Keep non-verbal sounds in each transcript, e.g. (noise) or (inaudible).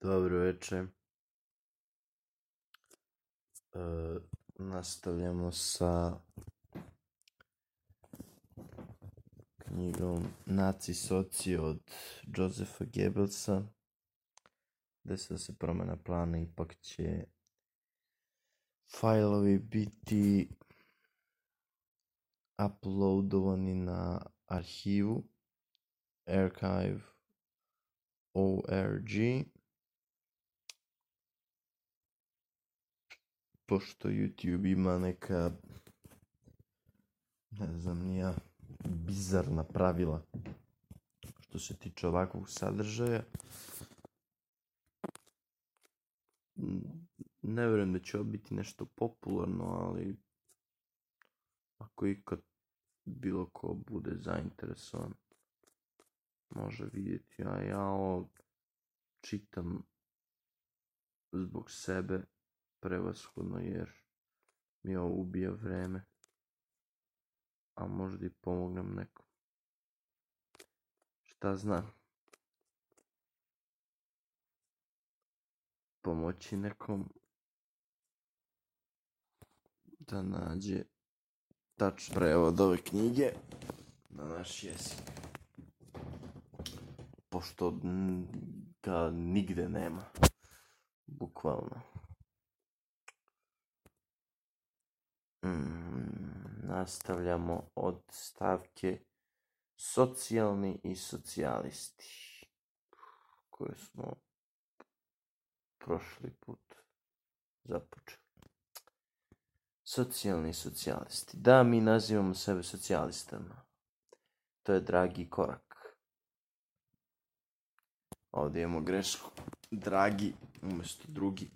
Dobro večer. E, nastavljamo sa knjigom Naci soci od Josefa Goebbelsa. Desila se promjena plana, ipak će fajlovi biti uploadovani na arhivu archive.org pošto YouTube ima neka ne znam nija bizarna pravila što se tiče ovakvog sadržaja ne vjerujem da će ovo biti nešto popularno ali ako ikad bilo ko bude zainteresovan može vidjeti a ja ovo čitam zbog sebe prevashodno jer mi ovo ubija vreme. A možda i pomognem nekom. Šta znam. Pomoći nekom da nađe tač prevod ove knjige na naš jezik. Pošto ga nigde nema. Bukvalno. Mm, nastavljamo od stavke socijalni i socijalisti koje smo prošli put započeli. Socijalni socijalisti. Da, mi nazivamo sebe socijalistama. To je dragi korak. Ovdje imamo grešku. Dragi umjesto drugi.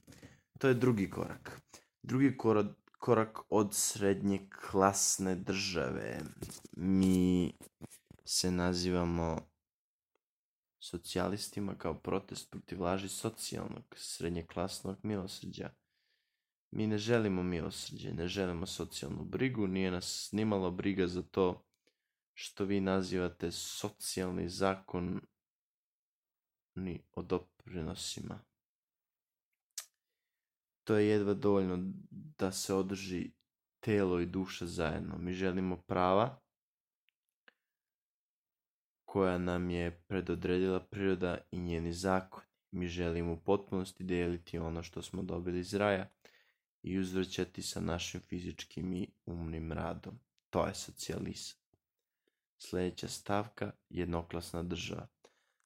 To je drugi korak. Drugi korak, korak od srednje klasne države. Mi se nazivamo socijalistima kao protest protiv laži socijalnog, srednjeklasnog milosrđa. Mi ne želimo milosrđe, ne želimo socijalnu brigu, nije nas nimalo briga za to što vi nazivate socijalni zakon ni o doprinosima to je jedva dovoljno da se održi telo i duša zajedno. Mi želimo prava koja nam je predodredila priroda i njeni zakoni. Mi želimo u potpunosti dijeliti ono što smo dobili iz raja i uzvrćati sa našim fizičkim i umnim radom. To je socijalizam. Sljedeća stavka, jednoklasna država.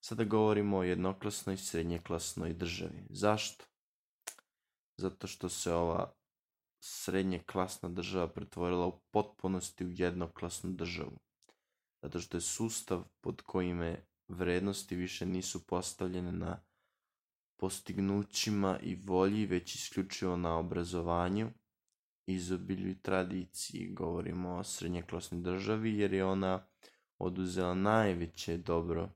Sada govorimo o jednoklasnoj srednjeklasnoj državi. Zašto? Zato što se ova srednje klasna država pretvorila u potpunosti u jednoklasnu državu. Zato što je sustav pod kojime vrednosti više nisu postavljene na postignućima i volji, već isključivo na obrazovanju, izobilju i tradiciji. Govorimo o srednjeklasnoj državi jer je ona oduzela najveće dobro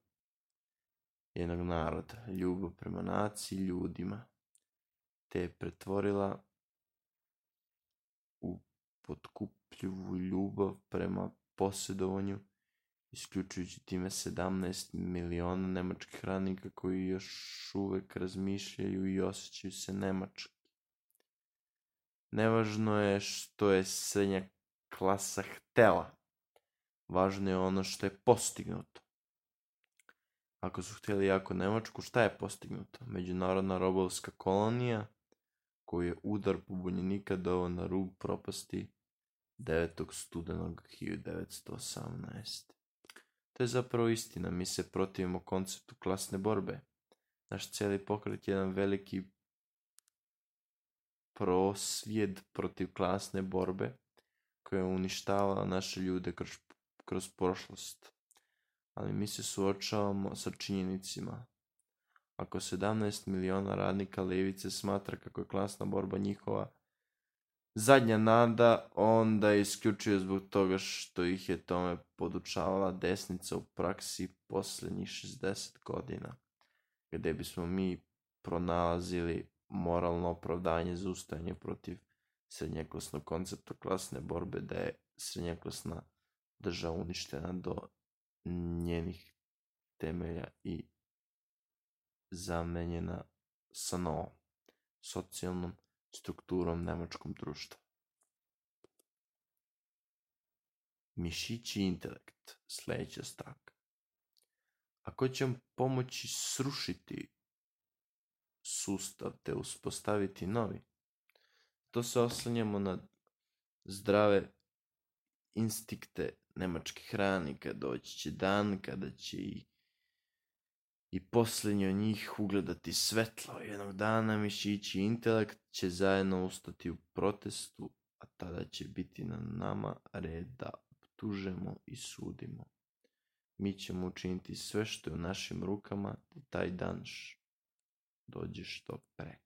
jednog naroda, ljubav prema naciji, ljudima te je pretvorila u potkupljivu ljubav prema posjedovanju, isključujući time 17 miliona nemačkih radnika koji još uvek razmišljaju i osjećaju se nemački. Nevažno je što je srednja klasa htela, važno je ono što je postignuto. Ako su htjeli jako Nemačku, šta je postignuto? Međunarodna robovska kolonija, koji je udar pobunjenika doveo na rub propasti 9. studenog 1918. To je zapravo istina, mi se protivimo konceptu klasne borbe. Naš cijeli pokret je jedan veliki prosvjed protiv klasne borbe koja je uništavala naše ljude kroz, kroz prošlost. Ali mi se suočavamo sa činjenicima ako 17 miliona radnika levice smatra kako je klasna borba njihova zadnja nada, onda je isključio zbog toga što ih je tome podučavala desnica u praksi posljednjih 60 godina, gdje bismo mi pronalazili moralno opravdanje za ustajanje protiv srednjeklasnog koncepta klasne borbe, da je srednjeklasna država uništena do njenih temelja i zamenjena sa novom socijalnom strukturom nemačkom društva. Mišići intelekt, sljedeća stavka. Ako ćemo pomoći srušiti sustav te uspostaviti novi, to se oslanjamo na zdrave instikte nemačkih radnika. Doći će dan kada će i, i posljednji od njih ugledati svetlo. Jednog dana mišići intelekt će zajedno ustati u protestu, a tada će biti na nama red da optužemo i sudimo. Mi ćemo učiniti sve što je u našim rukama da taj dan dođe što pre.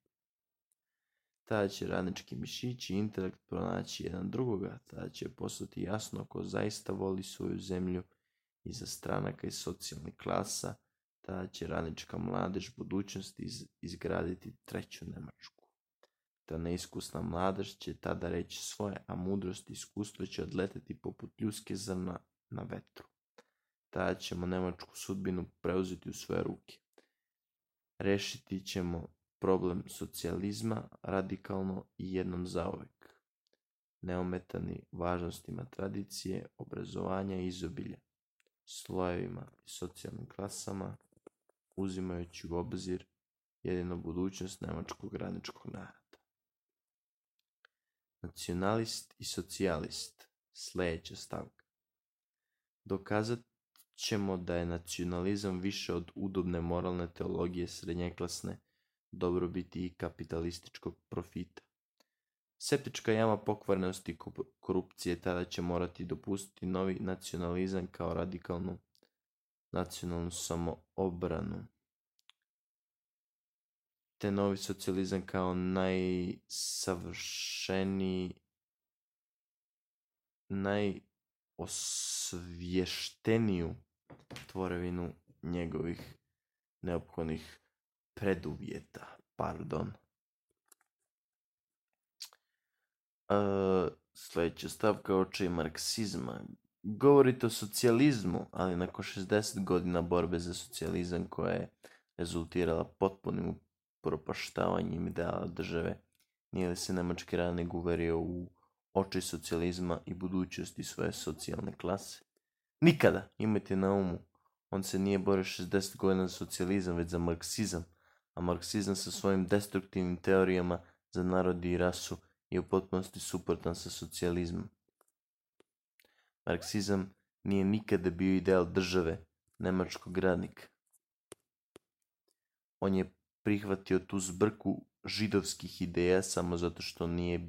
Tada će radnički mišići i intelekt pronaći jedan drugoga, tada će postati jasno ko zaista voli svoju zemlju iza stranaka i socijalnih klasa, tada će radnička mladež budućnosti izgraditi treću Nemačku. Ta neiskusna mladež će tada reći svoje, a mudrost i iskustvo će odleteti poput ljuske zrna na vetru. Tada ćemo Nemačku sudbinu preuzeti u svoje ruke. Rešiti ćemo problem socijalizma radikalno i jednom zauvek, neometani važnostima tradicije, obrazovanja i izobilja, slojevima i socijalnim klasama, uzimajući u obzir jedino budućnost nemačkog radničkog naroda. Nacionalist i socijalist, sljedeća stavka. Dokazat ćemo da je nacionalizam više od udobne moralne teologije srednjeklasne dobrobiti i kapitalističkog profita. Septička jama pokvarnosti korupcije tada će morati dopustiti novi nacionalizam kao radikalnu nacionalnu samoobranu. Te novi socijalizam kao najsavršeniji najosvješteniju tvorevinu njegovih neophodnih preduvjeta, pardon. E, sljedeća stavka oči marksizma. Govorite o socijalizmu, ali nakon 60 godina borbe za socijalizam koja je rezultirala potpunim propaštavanjem ideala države, nije li se nemački radnik uverio u oči socijalizma i budućnosti svoje socijalne klase? Nikada, imajte na umu, on se nije borio 60 godina za socijalizam, već za marksizam, a marksizam sa svojim destruktivnim teorijama za narod i rasu je u potpunosti suprotan sa socijalizmom. Marksizam nije nikada bio ideal države, nemačkog radnika. On je prihvatio tu zbrku židovskih ideja samo zato što nije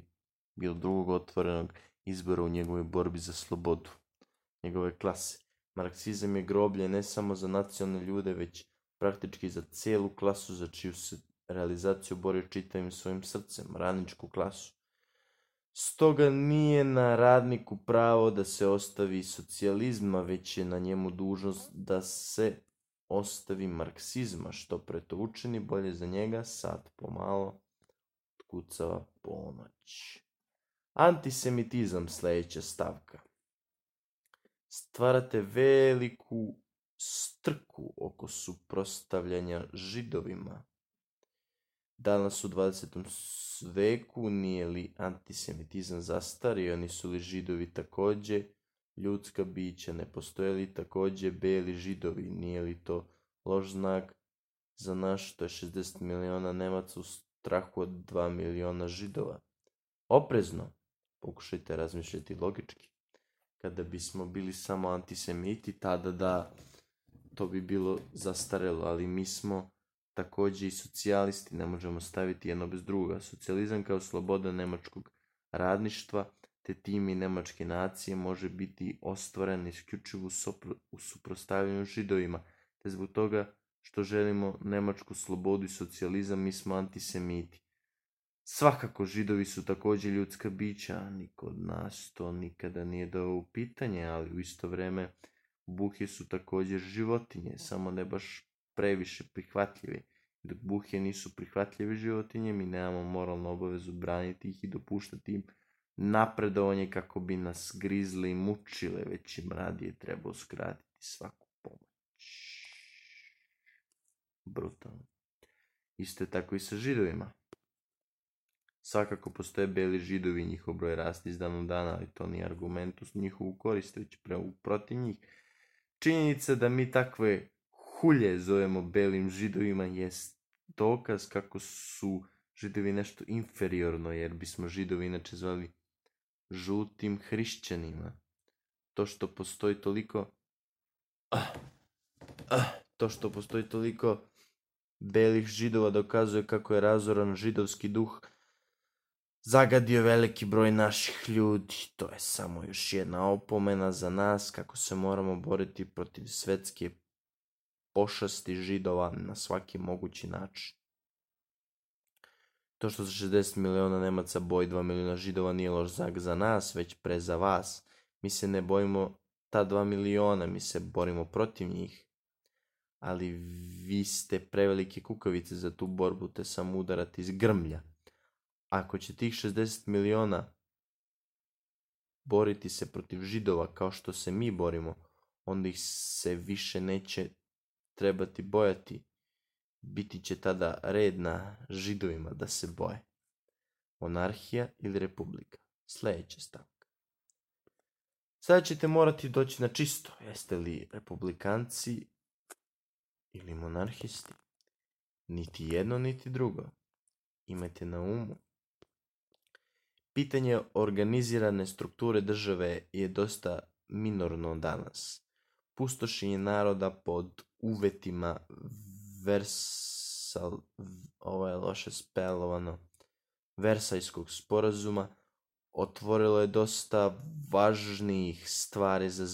bilo drugog otvorenog izbora u njegovoj borbi za slobodu, njegove klase. Marksizam je groblje ne samo za nacionalne ljude, već praktički za cijelu klasu za čiju se realizaciju borio čitavim svojim srcem, radničku klasu. Stoga nije na radniku pravo da se ostavi socijalizma, već je na njemu dužnost da se ostavi marksizma, što preto učini bolje za njega, sad pomalo kucava ponoć. Antisemitizam sljedeća stavka. Stvarate veliku strku oko suprostavljanja židovima. Danas u 20. veku nije li antisemitizam zastario, nisu li židovi također ljudska bića, ne postoje li također beli židovi, nije li to loš znak za naš, to je 60 miliona Nemaca u strahu od 2 miliona židova. Oprezno, pokušajte razmišljati logički. Kada bismo bili samo antisemiti, tada da to bi bilo zastarelo, ali mi smo također i socijalisti, ne možemo staviti jedno bez druga. Socijalizam kao sloboda nemačkog radništva te tim i nemačke nacije može biti ostvaren isključivo u suprostavljanju židovima, te zbog toga što želimo nemačku slobodu i socijalizam, mi smo antisemiti. Svakako židovi su također ljudska bića, niko od nas to nikada nije dao u pitanje, ali u isto vrijeme Buhe su također životinje, samo ne baš previše prihvatljive. Dok buhe nisu prihvatljive životinje, mi nemamo moralnu obavezu braniti ih i dopuštati im napredovanje kako bi nas grizle i mučile, već im radije treba uskratiti svaku pomoć. Brutalno. Isto je tako i sa židovima. Svakako postoje beli židovi i njihov broj rasti iz dana u dana, ali to nije argument u njihovu korist, već protiv njih. Činjenica da mi takve hulje zovemo belim židovima jest dokaz kako su židovi nešto inferiorno, jer bismo židovi inače zvali žutim hrišćanima. To što postoji toliko... Ah, ah, to što postoji toliko belih židova dokazuje kako je razoran židovski duh zagadio veliki broj naših ljudi. To je samo još jedna opomena za nas kako se moramo boriti protiv svetske pošasti židova na svaki mogući način. To što se 60 miliona Nemaca boji 2 miliona židova nije loš znak za nas, već pre za vas. Mi se ne bojimo ta 2 miliona, mi se borimo protiv njih. Ali vi ste prevelike kukavice za tu borbu, te sam udarati iz grmlja. Ako će tih 60 miliona boriti se protiv židova kao što se mi borimo, onda ih se više neće trebati bojati. Biti će tada red na židovima da se boje. Monarhija ili republika. Sljedeća stavka. Sada ćete morati doći na čisto. Jeste li republikanci ili monarhisti? Niti jedno, niti drugo. Imajte na umu Pitanje organizirane strukture države je dosta minorno danas. Pustošenje naroda pod uvjetima versal, ovo je loše spelovano, Versajskog sporazuma otvorilo je dosta važnijih stvari za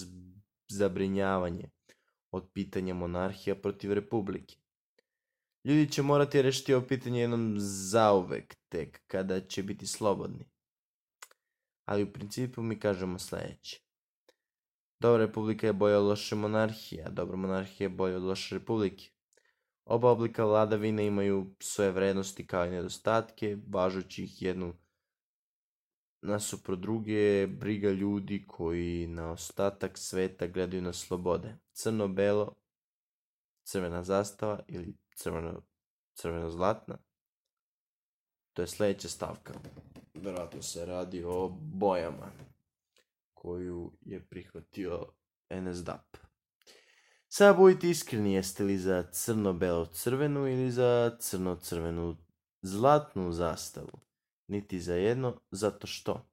zabrinjavanje od pitanja monarhija protiv republike. Ljudi će morati rešiti ovo pitanje jednom zauvek, tek kada će biti slobodni ali u principu mi kažemo sljedeće. Dobra republika je bolja od loše monarhije, a dobra monarhija je bolja od loše republike. Oba oblika vladavine imaju svoje vrednosti kao i nedostatke, važući ih jednu nasupro druge briga ljudi koji na ostatak sveta gledaju na slobode. Crno-belo, crvena zastava ili crveno, crveno-zlatna. To je sljedeća stavka vjerojatno se radi o bojama koju je prihvatio NSDAP. Sada budite iskreni, jeste li za crno-belo-crvenu ili za crno-crvenu zlatnu zastavu? Niti za jedno, zato što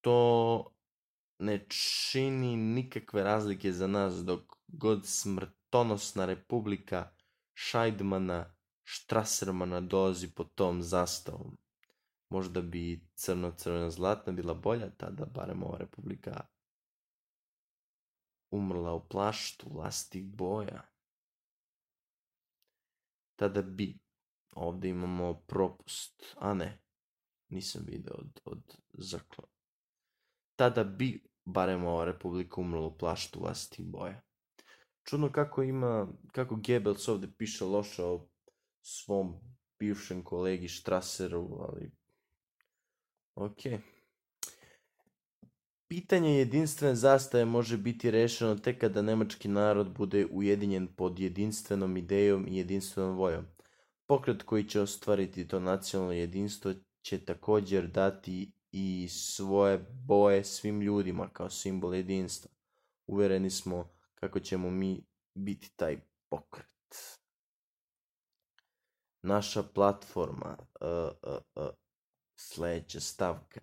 to ne čini nikakve razlike za nas dok god smrtonosna republika Šajdmana Štrasermana dolazi pod tom zastavom. Možda bi crno-crvena zlatna bila bolja tada, barem ova republika umrla u plaštu vlastih boja. Tada bi, ovdje imamo propust, a ne, nisam vidio od, od zakla. Tada bi, barem ova republika umrla u plaštu vlastih boja. Čudno kako ima, kako Goebbels ovdje piše loše o svom bivšem kolegi Štraseru, ali ok. Pitanje jedinstvene zastave može biti rešeno tek kada nemački narod bude ujedinjen pod jedinstvenom idejom i jedinstvenom vojom. Pokret koji će ostvariti to nacionalno jedinstvo će također dati i svoje boje svim ljudima kao simbol jedinstva. Uvereni smo kako ćemo mi biti taj pokret naša platforma, uh, uh, uh, sljedeća stavka.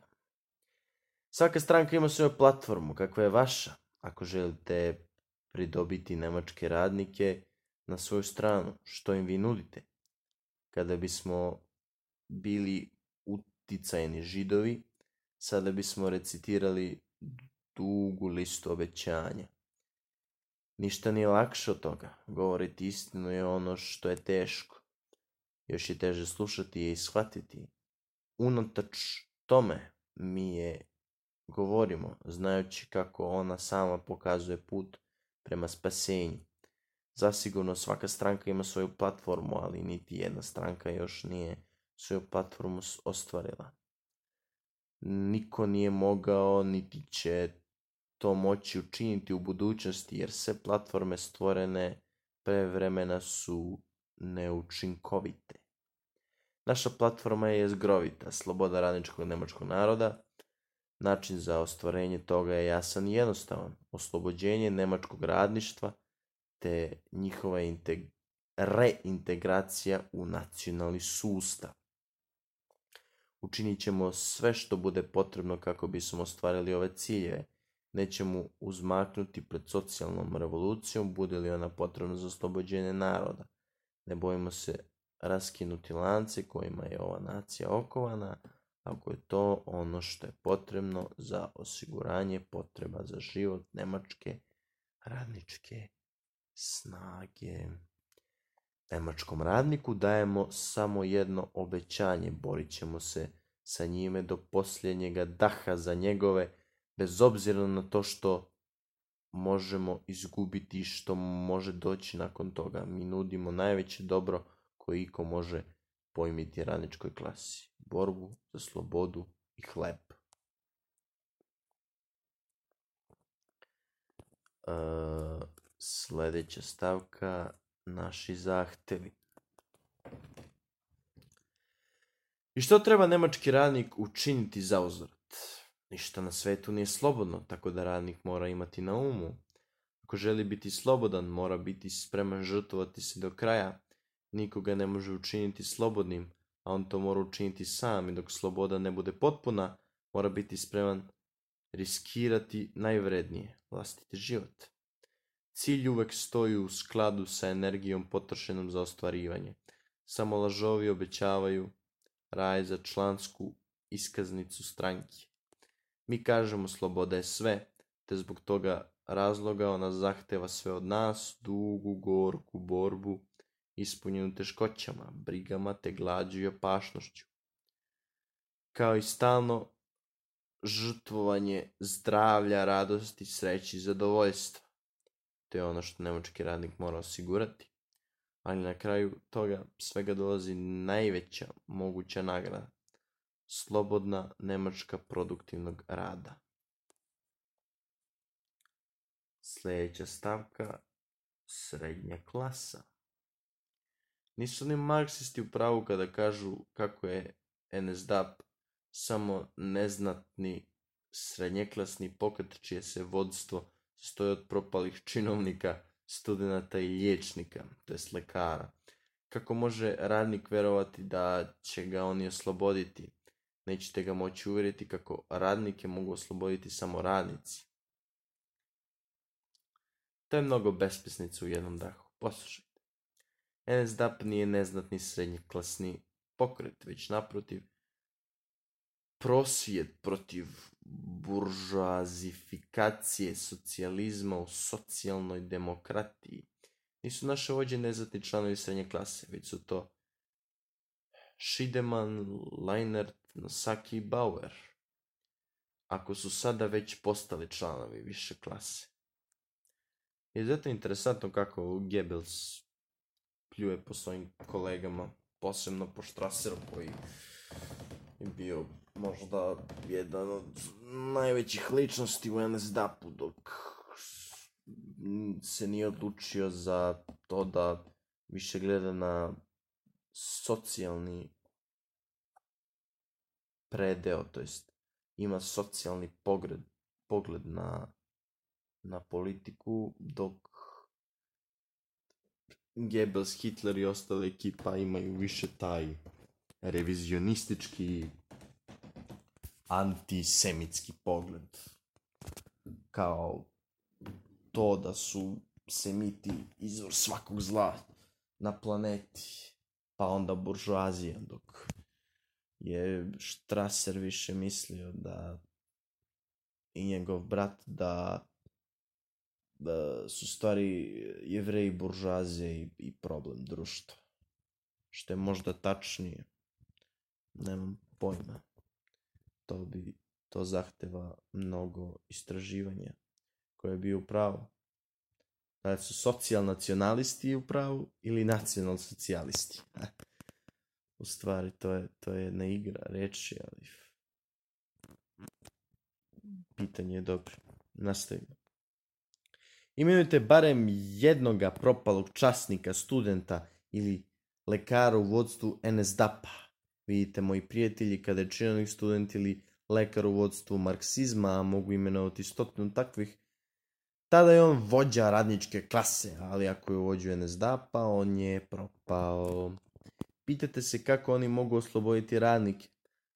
Svaka stranka ima svoju platformu, kakva je vaša. Ako želite pridobiti nemačke radnike na svoju stranu, što im vi nudite? Kada bismo bili uticajni židovi, sada bismo recitirali dugu listu obećanja. Ništa nije lakše od toga. Govoriti istinu je ono što je teško još je teže slušati i shvatiti. Unatoč tome mi je govorimo, znajući kako ona sama pokazuje put prema spasenju. Zasigurno svaka stranka ima svoju platformu, ali niti jedna stranka još nije svoju platformu ostvarila. Niko nije mogao, niti će to moći učiniti u budućnosti, jer sve platforme stvorene pre vremena su neučinkovite. Naša platforma je zgrovita, sloboda radničkog nemačkog naroda. Način za ostvarenje toga je jasan i jednostavan. Oslobođenje nemačkog radništva te njihova reintegracija u nacionalni sustav. Učinit ćemo sve što bude potrebno kako bismo ostvarili ove ciljeve. Nećemo uzmaknuti pred socijalnom revolucijom, bude li ona potrebna za oslobođenje naroda. Ne bojimo se raskinuti lance kojima je ova nacija okovana, ako je to ono što je potrebno za osiguranje potreba za život nemačke radničke snage. Nemačkom radniku dajemo samo jedno obećanje, borit ćemo se sa njime do posljednjega daha za njegove, bez obzira na to što možemo izgubiti i što može doći nakon toga. Mi nudimo najveće dobro koje iko može pojmiti radničkoj klasi. Borbu za slobodu i hleb. E, sljedeća stavka naši zahtevi. I što treba nemački radnik učiniti za uzvrat? Ništa na svetu nije slobodno, tako da radnik mora imati na umu. Ako želi biti slobodan, mora biti spreman žrtvovati se do kraja. Nikoga ne može učiniti slobodnim, a on to mora učiniti sam i dok sloboda ne bude potpuna, mora biti spreman riskirati najvrednije, vlastiti život. Cilj uvek stoji u skladu sa energijom potrošenom za ostvarivanje. Samo lažovi obećavaju raj za člansku iskaznicu stranki. Mi kažemo sloboda je sve, te zbog toga razloga ona zahteva sve od nas, dugu, gorku borbu, ispunjenu teškoćama, brigama te glađu i opašnošću. Kao i stalno žrtvovanje zdravlja, radosti, sreći i zadovoljstva. To je ono što nemački radnik mora osigurati. Ali na kraju toga svega dolazi najveća moguća nagrada. Slobodna nemačka produktivnog rada. Sljedeća stavka, srednja klasa. Nisu ni marksisti u pravu kada kažu kako je NSDAP samo neznatni srednjeklasni pokret čije se vodstvo stoje od propalih činovnika, studenata i liječnika, to jest lekara. Kako može radnik verovati da će ga oni osloboditi? Nećete ga moći uvjeriti kako radnike mogu osloboditi samo radnici. To je mnogo bespisnica u jednom dahu. Poslušajte. NSDAP nije neznatni srednjeklasni pokret, već naprotiv prosvjed protiv buržoazifikacije socijalizma u socijalnoj demokratiji. Nisu naše vođe neznatni članovi srednje klase, već su to Šideman, Leinert, Nosaki i Bauer. Ako su sada već postali članovi više klase. Zato interesantno kako Goebbels pljuje po svojim kolegama, posebno po Strasseru koji je bio možda jedan od najvećih ličnosti u NSDAP-u dok se nije odlučio za to da više gleda na socijalni predeo, to jest ima socijalni pogled, pogled na, na politiku, dok Goebbels, Hitler i ostale ekipa imaju više taj revizionistički antisemitski pogled. Kao to da su semiti izvor svakog zla na planeti. Pa onda buržuazija, dok je Strasser više mislio da i njegov brat da da su stvari jevreji buržuazije i, i problem društva. Što je možda tačnije. Nemam pojma to bi to zahteva mnogo istraživanja koje bi u pravu. Da su socijalnacionalisti u pravu ili nacional socijalisti. (laughs) u stvari to je, to je jedna igra reči, ali pitanje je dobro. Nastavimo. Imenujte barem jednoga propalog časnika, studenta ili lekara u vodstvu NSDAP-a. Vidite, moji prijatelji, kada je činovnik student ili lekar u vodstvu marksizma, a mogu imenovati stotinu takvih, tada je on vođa radničke klase, ali ako je vođu NSDAP-a, on je propao. Pitate se kako oni mogu osloboditi radnike.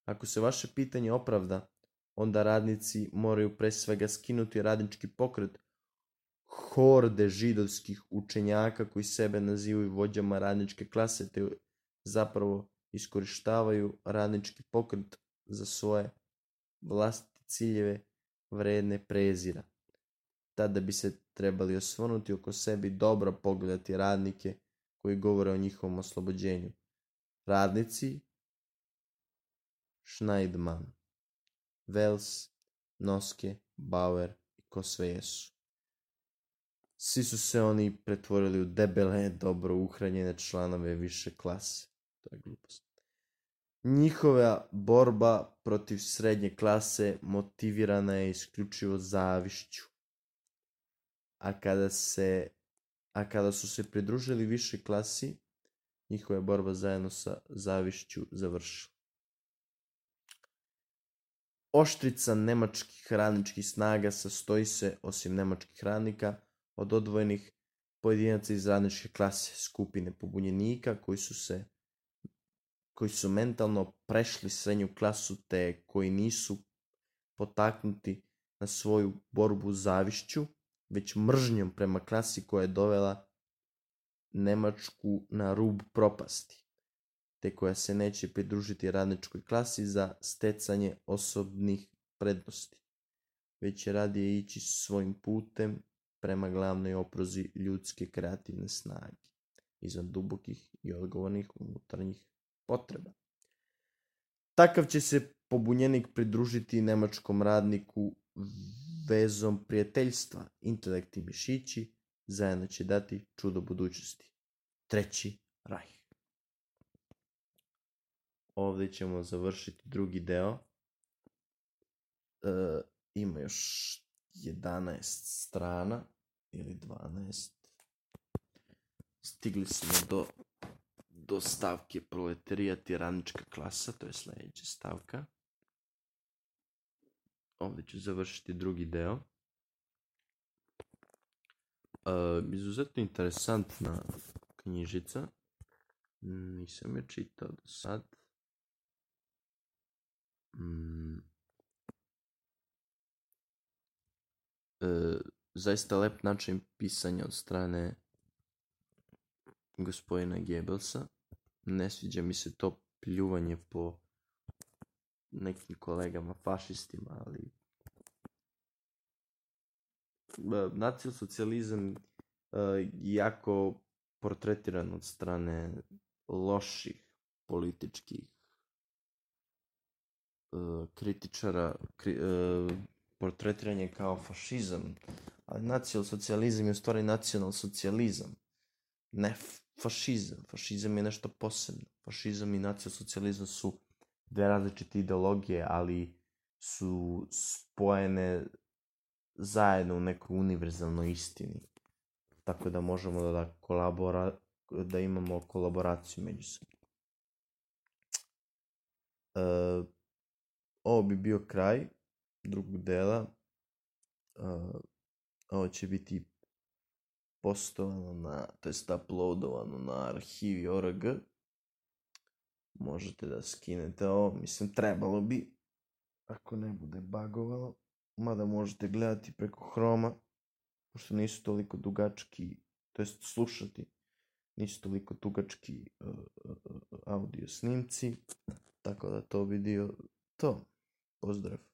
Ako se vaše pitanje opravda, onda radnici moraju pre svega skinuti radnički pokret horde židovskih učenjaka koji sebe nazivaju vođama radničke klase, te zapravo iskorištavaju radnički pokret za svoje vlastite ciljeve vredne prezira. Tada bi se trebali osvrnuti oko sebi dobro pogledati radnike koji govore o njihovom oslobođenju. Radnici Schneidman, Vels, Noske, Bauer i ko sve jesu. Svi su se oni pretvorili u debele, dobro uhranjene članove više klase. To je glupost. Njihova borba protiv srednje klase motivirana je isključivo zavišću. A kada se a kada su se pridružili više klasi, njihova je borba zajedno sa zavišću završila. Oštrica nemačkih radničkih snaga sastoji se, osim nemačkih radnika, od odvojenih pojedinaca iz radničke klase, skupine pobunjenika koji su se koji su mentalno prešli srednju klasu te koji nisu potaknuti na svoju borbu zavišću, već mržnjom prema klasi koja je dovela Nemačku na rub propasti, te koja se neće pridružiti radničkoj klasi za stecanje osobnih prednosti, već je radije ići svojim putem prema glavnoj oprozi ljudske kreativne snage, izvan dubokih i odgovornih unutarnjih potreba. Takav će se pobunjenik pridružiti nemačkom radniku vezom prijateljstva, intelekt i mišići, zajedno će dati čudo budućnosti. Treći rajh. Ovdje ćemo završiti drugi deo. E, ima još 11 strana ili 12. Stigli smo do do stavke proletarijat i radnička klasa, to je sljedeća stavka. Ovdje ću završiti drugi deo. Uh, izuzetno interesantna knjižica. Nisam je čitao do sad. Mm. Zaista lep način pisanja od strane gospodina Gebelsa. Ne sviđa mi se to pljuvanje po nekim kolegama fašistima, ali nacionalsocijalizam jako portretiran od strane loših političkih kritičara portretiran je kao fašizam ali nacionalsocijalizam je u stvari nacionalsocijalizam ne fašizam. Fašizam je nešto posebno. Fašizam i nacionalsocijalizam su dve različite ideologije, ali su spojene zajedno u nekoj univerzalnoj istini. Tako da možemo da, da, kolabora, da imamo kolaboraciju međusobno. E, ovo bi bio kraj drugog dela. E, ovo će biti postovano na, to jest uploadovano na arhivi ORG. Možete da skinete ovo, mislim trebalo bi, ako ne bude bagovalo. Mada možete gledati preko Chroma, pošto nisu toliko dugački, to jest slušati, nisu toliko dugački uh, uh, audio snimci, tako da to bi dio to. Pozdrav!